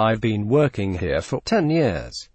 I've been working here for 10 years.